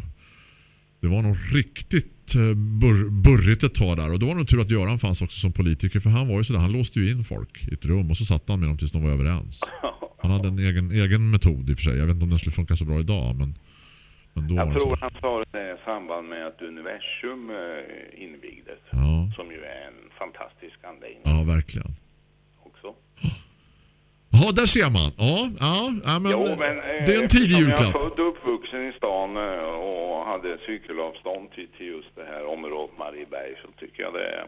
det var nog riktigt eh, bur, burrigt ett tag där. Och då var det nog tur att Göran fanns också som politiker. För han var ju sådär, han låste ju in folk i ett rum och så satt han med dem tills de var överens. Han hade en egen, egen metod i och för sig. Jag vet inte om den skulle funka så bra idag. Men, men då
Jag
det
tror han sa det i samband med att universum eh, invigdes.
Ja.
Som ju är en fantastisk anläggning
Ja, verkligen.
Också.
Ja, där ser man. Ja, ja, ja men,
jo, men eh,
det är en tidig julklapp.
Jag är född och uppvuxen i stan eh, och hade cykelavstånd till, till just det här området Marieberg så tycker jag det är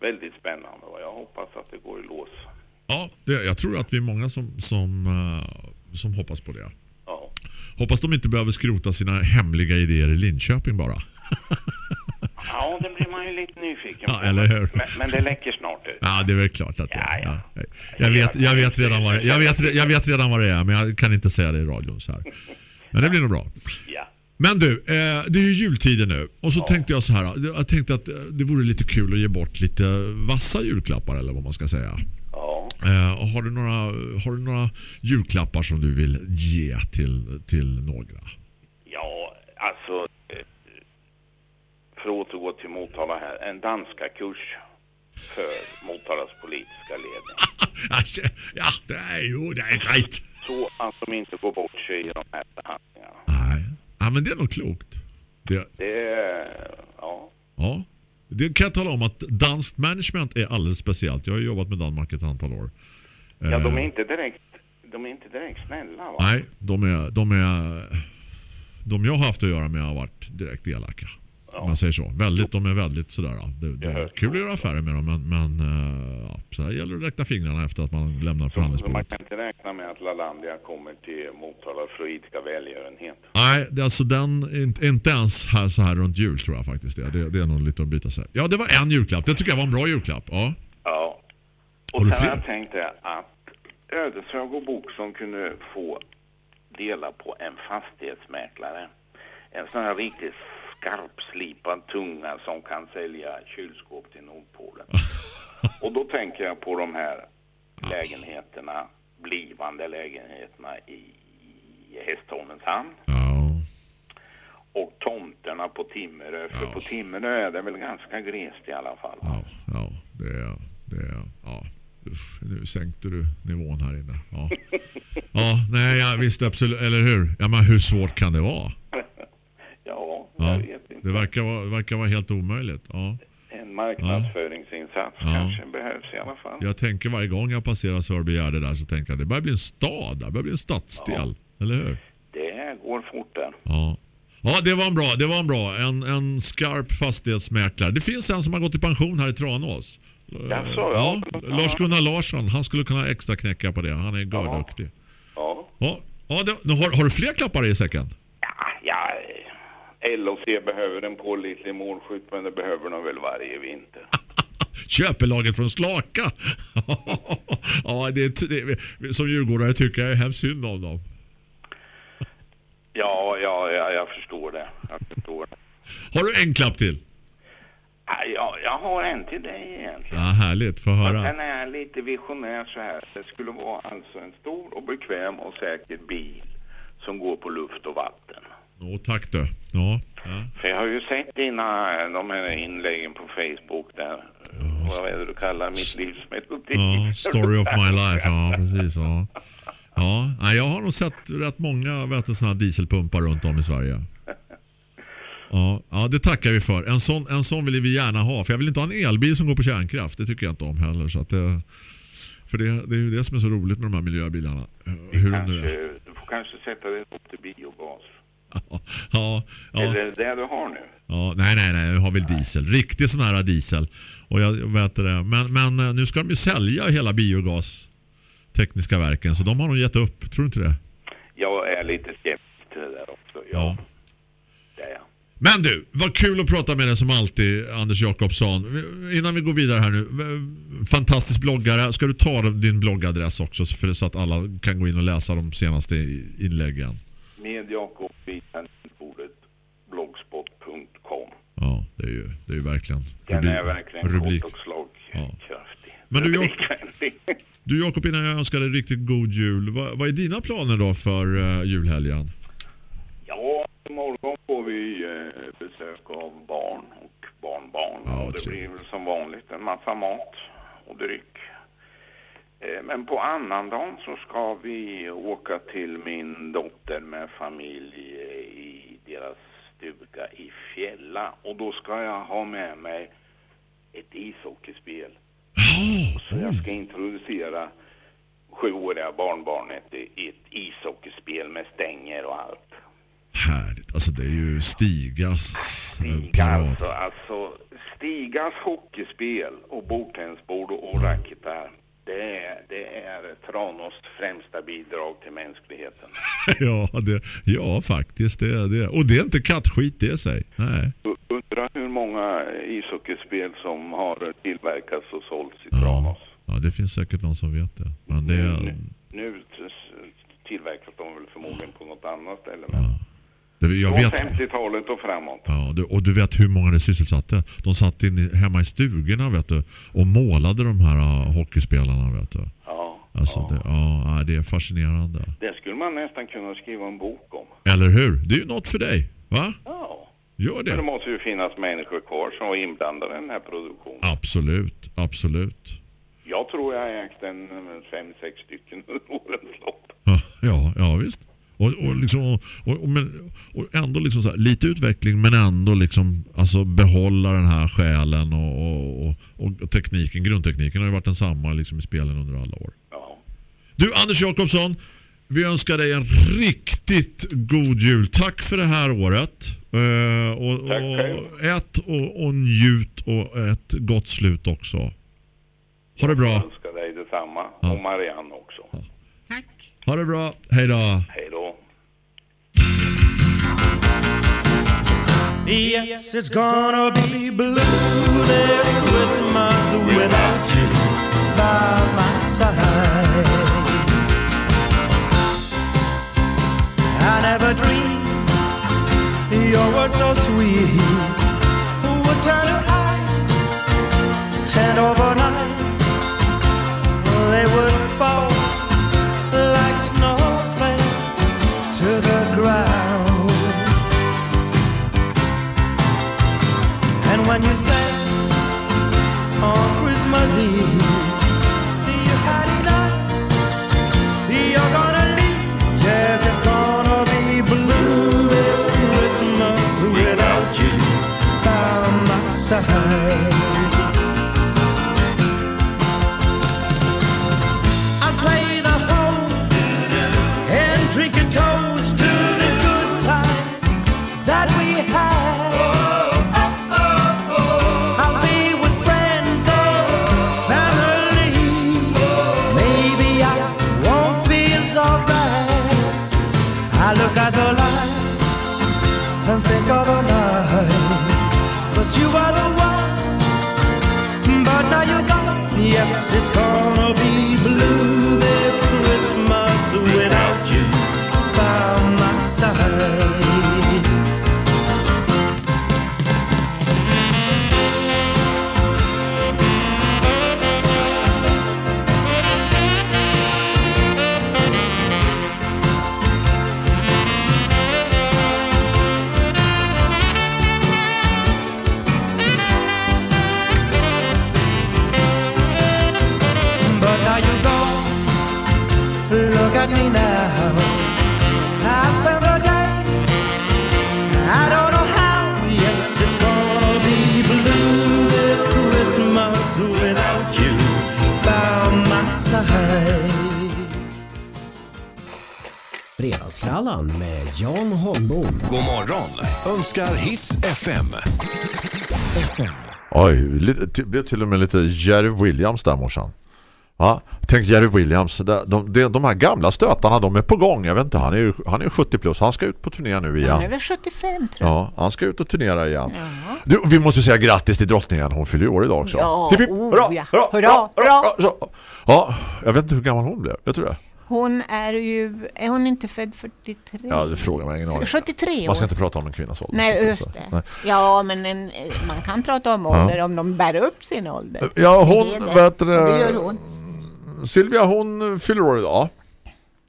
väldigt spännande och jag hoppas att det går i lås.
Ja, det, jag tror att vi är många som, som, eh, som hoppas på det.
Ja.
Hoppas de inte behöver skrota sina hemliga idéer i Linköping bara.
Ja, det blir man ju lite nyfiken
Ja,
på.
eller hur?
Men, men det läcker snart ut.
Ja, det är väl klart att det är. Ja, Jag, vet, jag, vet redan vad det, jag, vet, jag vet redan vad det är, men jag kan inte säga det i radion så här. Men det blir nog bra.
Ja.
Men du, eh, det är ju jultider nu. Och så tänkte jag så här. Jag tänkte att eh, det vore lite kul att ge bort lite vassa julklappar eller vad man ska säga. Eh, och har, du några, har du några julklappar som du vill ge till, till några?
Ja, alltså eh, för att återgå till Motala här, en danska kurs för Motalas politiska ledning.
ja, det är ju det är grejt.
Så att de inte går bort sig i de här förhandlingarna.
Ja, men det är nog klokt. Det,
Det är, ja,
ja. Det kan jag tala om att danskt management är alldeles speciellt. Jag har jobbat med Danmark ett antal år.
ja de är
Eh,
inte direkt, de är inte direkt snälla va?
Nej, de är, de är de jag har haft att göra med har varit direkt elaka. Om man säger så. Väldigt, de är väldigt sådär. ja. Det, det är kul att göra affärer med dem men, men eh, ja, så här gäller det att räkna fingrarna efter att man lämnar
Så man
förhandlingsbordet.
kan inte räkna med att Lalandia kommer till Motala idka välgörenhet.
Nej, det är alltså den inte, inte ens här så här runt jul tror jag faktiskt det. Det, det är nog lite att byta sig. Ja, det var en julklapp. Det tycker jag var en bra julklapp. Ja.
Ja. Och sen har jag tänkt att Ödeshög och Boxholm kunde få dela på en fastighetsmäklare. En sån här riktigt skarpslipad tunga som kan sälja kylskåp till Nordpolen. Och då tänker jag på de här lägenheterna, blivande lägenheterna i Hästholmens hamn. Och tomterna på Timmerö. För på Timmerö är det väl ganska glest i alla fall.
Ja, det är... Det är ja. Uff, nu sänkte du nivån här inne. Ja, ja nej, ja, visst absolut. Eller hur? Ja, men hur svårt kan det vara?
Ja,
Ja, det verkar vara, verkar vara helt omöjligt. Ja.
En marknadsföringsinsats
Ja.
kanske behövs i alla fall.
Jag tänker varje gång jag passerar Sörbygärde där så tänker jag det börjar bli en stad där. Det börjar bli en stadsdel. Eller hur?
Det går fort där.
Ja. Ja, det var en bra. Det var en bra. En, en skarp fastighetsmäklare. Det finns en som har gått i pension här i Tranås. Ja.
ja.
Lars-Gunnar Larsson. Han skulle kunna extra knäcka på det. Han är görduktig.
Ja.
Ja. Ja, det, nu har, har du fler klappar i säcken?
Ja, eh, LOC behöver en pålitlig målskytt men det behöver de väl varje vinter.
Köpelaget från Slaka. ja, det, det, som djurgårdare tycker jag är hemskt synd om dem.
Ja, ja, ja, jag förstår det. Jag förstår det.
Har du en klapp till?
Ja, jag, jag har en till dig egentligen.
Ja, härligt. Få höra.
sen är lite visionär så här. Det skulle vara alltså en stor och bekväm och säker bil som går på luft och vatten.
Åh, tack du. Ja. ja.
För jag har ju sett dina, de här inläggen på Facebook där. Vad är det du kallar mitt livs metodik?
Ja, story of my life. Ja, precis. Ja. Ja, jag har nog sett rätt många vet du, såna dieselpumpar runt om i Sverige. Ja, ja, det tackar vi för. En sån, en sån vill vi gärna ha. För jag vill inte ha en elbil som går på kärnkraft. Det tycker jag inte om heller. Så det, för det, det är ju det som är så roligt med de här miljöbilarna. Hur.
Kanske, du får kanske sätta det upp till biogas.
Ja, ja.
Eller det du har nu.
Ja, nej, nej, nej. Jag har väl diesel. Riktig sån här diesel. Och jag vet det. Men, men eh, nu ska de ju sälja hela biogas tekniska verken. Så de har nog gett upp. Tror du inte det?
Jag är lite skeptisk till det där också. Ja. Det är jag.
Men du, vad kul att prata med dig som alltid, Anders Jakobsson. Innan vi går vidare här nu. Fantastisk bloggare. Ska du ta din bloggadress också för så att alla kan gå in och läsa de senaste inläggen?
Med Jakob
Ja, det är ju, det är ju verkligen
Den är verkligen
rubrik.
kort och slagkraftig.
Men du,
Rubrik.
Jakob, du Jakob, innan jag önskar dig riktigt god jul. Vad, vad är dina planer då för uh, julhelgen?
Ja, imorgon får vi eh, besök av barn och barnbarn.
Ja,
och det blir väl som vanligt en massa mat och dryck. Eh, men på annandagen så ska vi åka till min dotter med familj i deras stuga i Fjälla. Och då ska jag ha med mig ett ishockeyspel. Så jag ska introducera sjuåriga barnbarnet i ett ishockeyspel med stänger och allt.
Härligt. Alltså det är ju Stigas eh,
Stiga alltså, alltså Stigas hockeyspel och bordtennisbord och racketar. Det är, det är Tranås främsta bidrag till mänskligheten.
ja, det, ja, faktiskt. Det är det. Och det är inte kattskit det sig. Nej.
U- Undrar hur många ishockeyspel som har tillverkats och sålts i
Ja. ja, det finns säkert någon som vet det. Men det är...
Nu t- tillverkas de väl förmodligen på något annat ställe. Men
det jag vet,
50-talet och framåt.
ja, du, och du vet hur många det sysselsatte. De satt in hemma i stugorna vet du, och målade de här uh, hockeyspelarna. Vet du.
Ja,
Alltså, Det, ja, ja, det är fascinerande.
det skulle man nästan kunna skriva en bok om.
Eller hur? Det är ju något för dig. Va?
Ja.
Gör
Men det
det.
måste ju finnas människor kvar som var inblandade i den här produktionen.
Absolut, absolut.
Jag tror jag har ägt en fem, sex stycken under årens lopp.
Ja, ja visst. Och, och, liksom, och, och, men, och ändå liksom så här, lite utveckling men ändå liksom alltså behålla den här själen och, och, och, och tekniken, grundtekniken har ju varit densamma liksom i spelen under alla år. Du Anders Jakobsson, vi önskar dig en riktigt god jul. Tack för det här året. Eh, och,
Tack
och ät och, och njut och ett gott slut också. Ha det bra.
Jag önskar dig detsamma.
Ja.
Och Marianne också.
Ha det bra. Hej då.
Hej då.
Yes, it's gonna be blue this Christmas without you by my side. I never dreamed your words so sweet without you by my side.
Fredagsfrallan med Jan Holmbom.
God morgon önskar Hits FM. Hits FM.
Oj, det blev till och med lite Jerry Williams där morsan. Ja, tänk Jerry Williams. De, de, de, här gamla stötarna, de är på gång. Jag vet inte, han är ju han är ju 70 plus. Han ska ut på turné nu igen.
Han är väl 75 tror jag.
Ja, han ska ut och turnera igen. Du, vi måste säga grattis till drottningen. Hon fyller år idag också.
Ja,
Hipp, hipp,
oh,
hurra,
ja.
hurra,
Hurra, hurra.
Så. Ja, jag vet inte hur gammal hon blev. Vet du det?
Hon är ju, är hon inte född 43?
Ja, det frågar mig ingen aning.
73 år.
Man ska inte prata om en kvinnas ålder.
Nej, just det.
Nej.
Ja, men en, man kan prata om
Ja.
ålder om de bär upp sin ålder.
Ja,
Det
hon,
det.
du,
Och det gör hon.
Silvia, hon fyller år idag.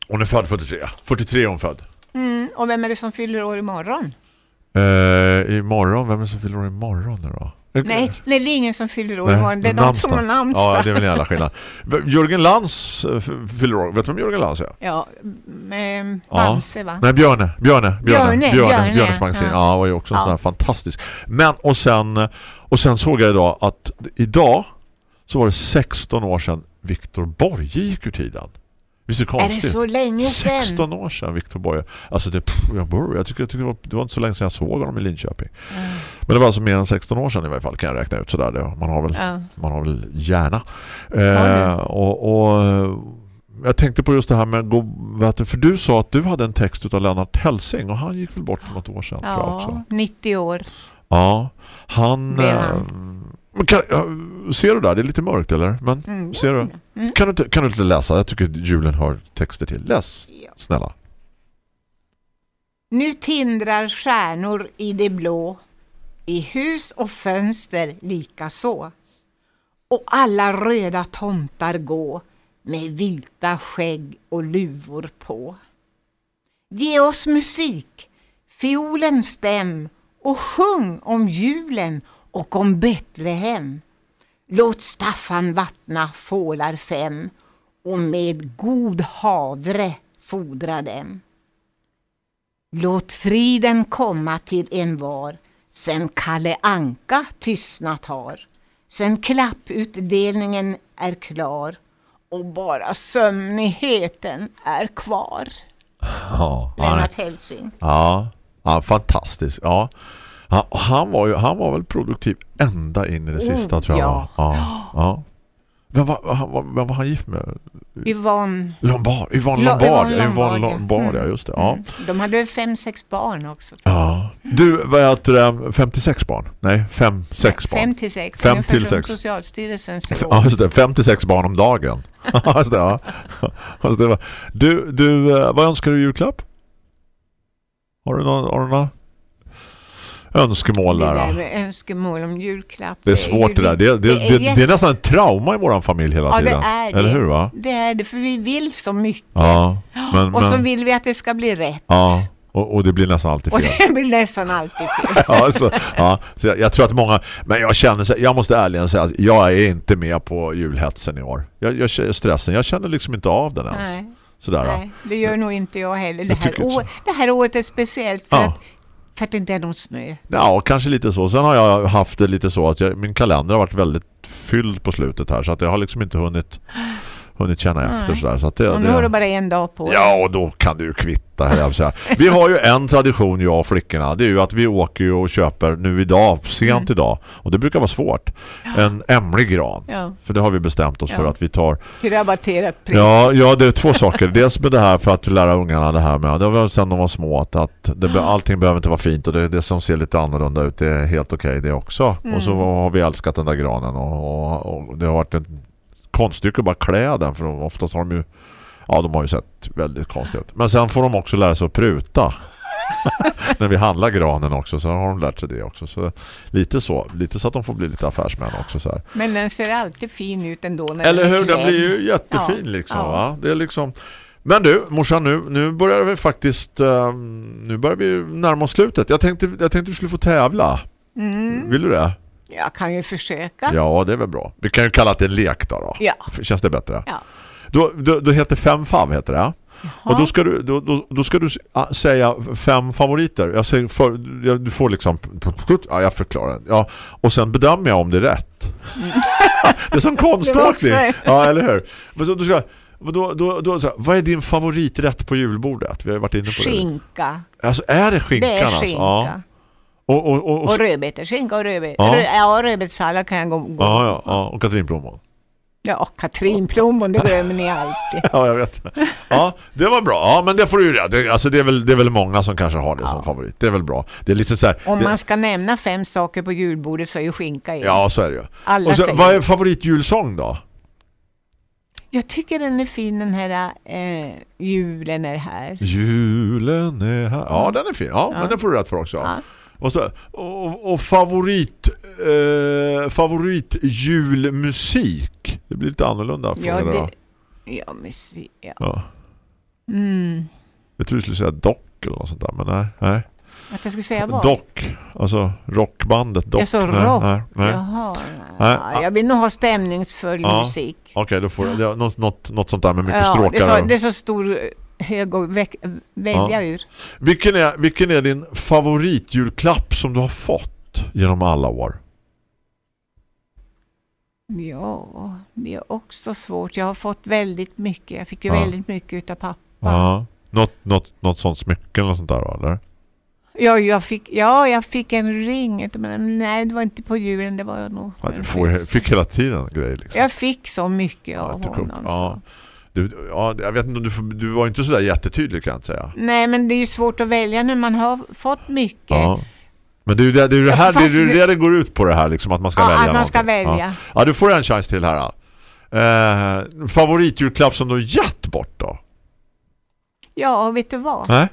Hon är född 43. 43 är hon född.
Mm, och vem är det som fyller år imorgon?
Eh, imorgon, vem är det som fyller år imorgon nu då?
Nej, nej, det är ingen som fyller år
Nej,
imorgon. Det är de som har namnsdag.
Ja, det är väl en jävla skillnad. Jörgen Lantz eh, fyller år. Vet du vem Jörgen Lantz är?
Ja, med
Ja.
Bamse va?
Nej, Björne. Björne. Björne.
Björne,
Björne,
Björne,
Björnes magasin.
ja.
Ja, var ju också en
Ja.
sån här fantastisk. Men, och sen, och sen såg jag idag att idag så var det 16 år sedan Viktor Borge gick ur tiden. Visst är det
Är
konstigt?
det så länge sedan?
16 år sedan Viktor Borge. Alltså det, pff, jag, bor, jag tycker, jag tycker det, var, det var inte så länge sedan jag såg honom i Linköping. Men det var alltså mer än 16 år sedan i varje fall kan jag räkna ut sådär. Det, man, har väl,
Ja.
man har väl hjärna. Eh, och, och eh, jag tänkte på just det här med gå, för du sa att du hade en text av Lennart Helsing och han gick väl bort för något år sedan tror jag också.
Ja, 90 år.
Ja, han...
Är
eh,
han.
Kan, ja, ser du där? Det är lite mörkt eller? Men
Mm,
ser du?
Mm.
Kan, du inte, kan du inte läsa? Jag tycker julen har texter till. Läs, snälla.
Nu tindrar stjärnor i det blå, i hus och fönster lika så. Och alla röda tomtar gå med vita skägg och luvor på. Ge oss musik, fiolen stäm och sjung om julen och om Betlehem. Låt Staffan vattna fålar fem och med god havre fodra dem. Låt friden komma till en var, sen Kalle Anka tystnat har. Sen klapputdelningen är klar och bara sömnigheten är kvar.
Ja,
Lennart Helsing.
ja, ja, fantastisk. Ja. Han, han, var ju, han var väl produktiv ända in i det
Oh,
sista tror jag.
ja.
Ja. ja. Vem, var, han, var- vem var han gift med?
Yvonne.
Lombard. Yvonne
Lo-
Lombard.
Yvonne
Yvonne
Lombard, ja.
Lombard, ja. Just det. Ja.
De hade fem, sex barn också.
Ja. Du, vad heter det? 56 barn? Nej, 5, 6 barn.
Fem till sex.
Fem
ungefär
till
som
sex.
Socialstyrelsens
Ja, just det. 56 barn om dagen. Just det, ja. Just det, du, du, eh, vad önskar du i julklapp? Har du några, har du några önskemål
Det
där?
där
då?
med önskemål om julklapp.
Det är svårt det där. Det, det, det, det är nästan en trauma i våran familj hela
Ja, det
tiden.
är det.
Eller hur va?
Det är det, för vi vill så mycket.
Ja. Men,
och så
men,
vill vi att det ska bli rätt.
ja. Och, och det blir nästan alltid
Och
fel.
det blir nästan alltid fel.
ja, så, ja, så jag, jag tror att många men jag känner så, jag måste ärligen säga att jag är inte med på julhetsen i år. Jag, jag stressen, jag känner liksom inte av den ens.
Nej.
Sådär.
Nej, det gör nog inte jag heller. Det
Jag
här,
tycker inte
år, det här året är speciellt för,
Ja.
att, för att det inte är någon snö.
Ja, kanske lite så. Sen har jag haft det lite så att jag, min kalender har varit väldigt fylld på slutet här så att jag har liksom inte hunnit hunnit känna efter sådär. Så att det,
Och nu
det,
har du bara en dag på.
Ja, och då kan du kvitta. säga. Vi har ju en tradition, jag och flickorna. Det är ju att vi åker och köper nu idag, sent
Mm.
idag. Och det brukar vara svårt. En ämlig gran.
Ja.
För det har vi bestämt oss
Ja.
för att vi tar.
Till rabatterat pris.
Ja, ja, det är två saker. Dels med det här för att lära ungarna det här med. Det var sen de var små att, att det, allting behöver inte vara fint. Och det, det som ser lite annorlunda ut det är helt okej det också.
Mm.
Och så har vi älskat den där granen. Och, och, och det har varit ett konststycke att bara klä den. För de, oftast har de ju Ja, de har ju sett väldigt konstigt ut. Men sen får de också lära sig att pruta. När vi handlar granen också så har de lärt sig det också. Så lite så, lite så att de får bli lite affärsmän också så här.
Men den ser alltid fin ut ändå. När
Eller hur? Den blir ju jättefin
Ja.
liksom
Ja.
va? Det är liksom men du, morsan, nu, nu börjar vi faktiskt ehm, nu börjar vi närma oss slutet. Jag tänkte, jag tänkte du skulle få tävla.
Mm.
Vill du det?
Jag kan ju försöka.
Ja, det är väl bra. Vi kan ju kalla det en lek då. då.
Ja.
Känns det bättre?
Ja.
Då, då, då heter fem fav heter det. Och då ska du, då, då, då ska du ah, säga fem favoriter. Jag säger för, jag, du får liksom ja, jag förklarar. Ja, och sen bedömer jag om det är rätt. det är som konståkning. Ja, eller hur? Så, du ska, då, då, då, så vad är din favoriträtt på julbordet? Vi har varit inne på det.
Skinka.
Alltså, är det skinkan?
Det är
Alltså?
skinka.
Ja. Och, och, och, och,
Och rödbetor. Skinka och rödbetor.
Ja.
Ja, ja rödbetssallad kan jag gå, gå.
ja, ja, ja, och katrinplommon.
Ja, katrinplommon, det glömmer ni alltid.
Ja, jag vet. Ja, det var bra. Ja, men det får du ju det. Alltså det är väl det är väl många som kanske har det som favorit. Det är väl bra. Det är lite så här.
Om
det,
man ska nämna fem saker på julbordet så är ju skinka en.
Ja, så är det ju.
Alla
Och så,
säger
vad är favoritjulsång då?
Jag tycker den är fin den här eh, julen är här.
Julen är här. Ja, den är fin. Ja,
Ja.
men den får du rätt för också.
Ja.
Och, så, och, och favorit eh, favorit julmusik. Det blir lite annorlunda för
Ja,
det, då.
ja, musik. Ja.
Ja.
Mm.
Jag tror du skulle säga dock eller något sånt där, men nej. nej.
Att jag skulle säga vad?
Dock, alltså rockbandet Dock.
Jag
Nej,
rock.
Nej, nej.
Jaha.
Nej.
Ja, jag vill nog ha stämningsfull
Ja.
musik.
Okej, då får är något, något, något sånt där med mycket
Ja,
stråkar.
det, är så, det är så stor hög att välja
Ja.
ur.
Vilken, är, vilken är din favoritjulklapp som du har fått genom alla år?
Ja, det är också svårt. Jag har fått väldigt mycket. Jag fick ju
Ja.
väldigt mycket utav pappa.
Ja. Något, något, något sånt smycke eller sånt där eller?
Ja, jag fick, ja, jag fick en ring. Men nej, det var inte på julen. Det var nog...
Ja, du får, fick hela tiden grejer liksom.
Jag fick så mycket av
Jättekul.
honom.
Ja. Du, ja, jag vet inte du, du var inte så där jättetydlig kan jag inte säga.
Nej, men det är ju svårt att välja när man har fått mycket.
Ja. Men det är ju det, det, är det här det, är
det-
det går ut på det här liksom, att man ska
Ja,
välja
att man ska välja.
Ja. ja, du får en chans till här. Eh, favoritjulklapp som du gett bort då?
Ja, vet du vad?
Nej?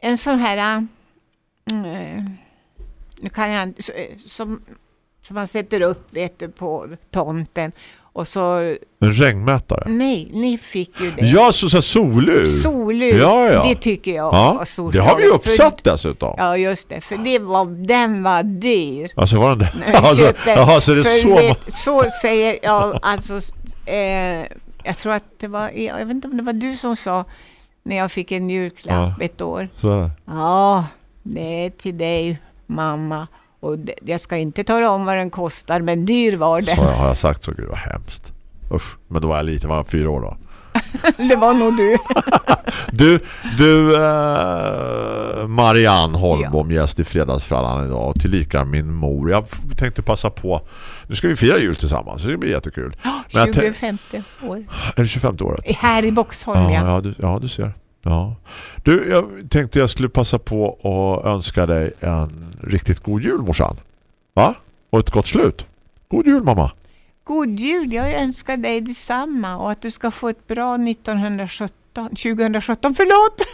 En sån här... Mm, eh, nu kan jag eh, Som, som man sätter upp vet du, på tomten. Och så...
En regnmätare?
Nej, ni fick ju det.
Ja, så, så solur.
Solur,
Ja, ja.
det tycker jag
Ja, det har vi ju
För-
uppsatt dessutom.
Ja, just det. För det var, den var dyr.
Alltså var den det? Alltså, jaha, så det är så
vet, Så säger jag, alltså, eh, jag tror att det var, jag vet inte om det var du som sa när jag fick en julklapp
Ja.
ett år.
Så.
Ja, det är till dig mamma. Och det, jag ska inte tala om vad den kostar, men dyr var
Så
den.
har jag sagt så gud vad hemskt. Usch, men då var jag lite, var jag fyra år då.
det var nog du.
Du, du eh, Marianne Holmbom, gäst i Fredagsfrallan idag och tillika min mor. Jag tänkte passa på, nu ska vi fira jul tillsammans så det blir jättekul. Tän-
25 år.
är det 25 året?
Här i Boxholm,
Ja,
ja.
ja, du, ja, du ser. Ja. Du, jag tänkte jag skulle passa på att önska dig en riktigt god jul, morsan. Va? Och ett gott slut. God jul, mamma.
God jul, jag önskar dig detsamma och att du ska få ett bra 1917, 2017, förlåt!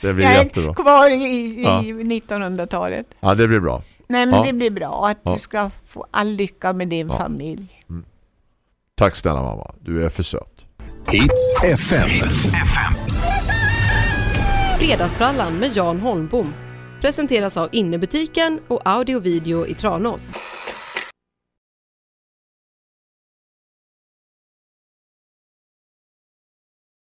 Det blir
jag är
jättebra.
kvar i, i
Ja.
1900-talet.
Ja, det blir bra.
Nej men
Ja.
det blir bra att
Ja.
du ska få all lycka med din familj.
Tack snälla mamma. Du är för söt.
Hits FM.
Fredagsfrallan med Jan Holmbom presenteras av Innebutiken och Audio Video i Tranås.